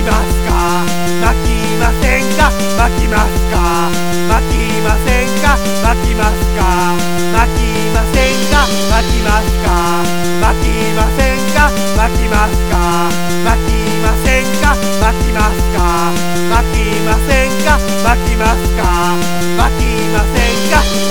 きますか？巻きませんか？巻きますか？巻きませんか？巻きますか？巻きませんか？巻きますか？巻きませんか？巻きますか？巻きませんか？巻きますか？巻きませんか？巻きますか？巻きませんか？